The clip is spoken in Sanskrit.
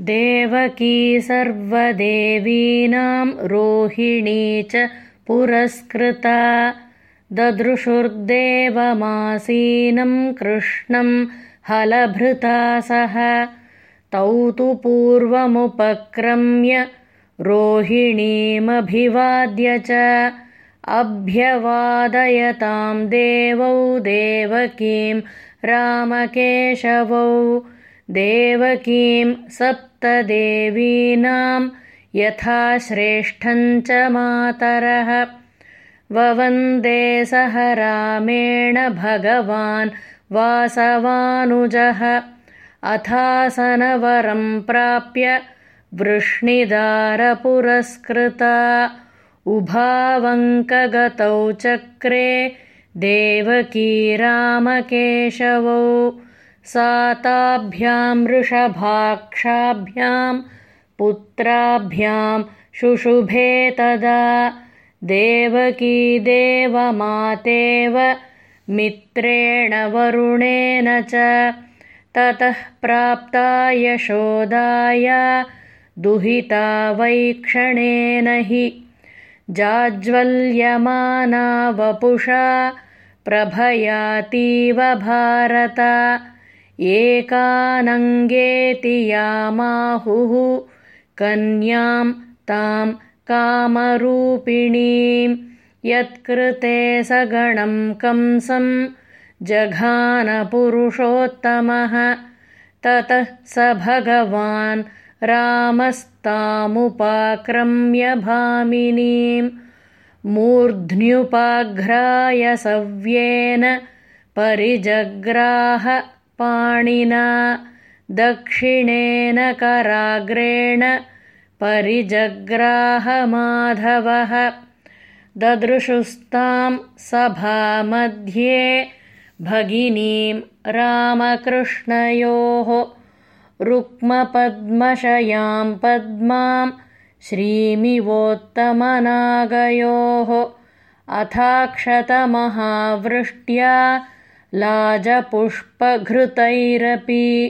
देवकी सर्वदेवीनां रोहिणी च पुरस्कृता। ददृशुर्देवमासीनं कृष्णं हलभृता सह। तौ तु पूर्वमुपक्रम्य रोहिणीमभिवाद्य च। अभ्यवादयतां देवौ देवकीं रामकेशवौ देवकीं सप्तदेवीनां यथा श्रेष्ठञ्च मातरः। ववन्दे सह रामेण भगवान् वासवानुजः। अथासनवरं प्राप्य वृष्णिदारपुरस्कृता। उभावङ्कगतौ चक्रे देवकी रामकेशवौ साताभ्यां वृषभाक्षाभ्यां पुत्राभ्यां शुशुभे तदा। देवकी देवमातेव मित्रेण वरुणेन च ततः प्राप्ता यशोदाय दुहिता वैक्षणेन हि। जाज्वल्यमाना वपुषा प्रभयातीव भारत एकानङ्गेति यामाहुः कन्यां तां कामरूपिणीं यत्कृते सगणं कंसं जघानपुरुषोत्तमः ततः स भगवान् रामस्तामुपाक्रम्य भामिनीं मूर्ध्न्युपाघ्राय सव्येन परिजग्राह पाणिना दक्षिणेन कराग्रेण परिजग्राहमाधवः ददृशुस्तां सभामध्ये भगिनीं रामकृष्णयोः रुक्मपद्मशयां पद्मां श्रीमिवोत्तमनागयोः अथाक्षतमहावृष्ट्या लाजपुष्पघृतैरपि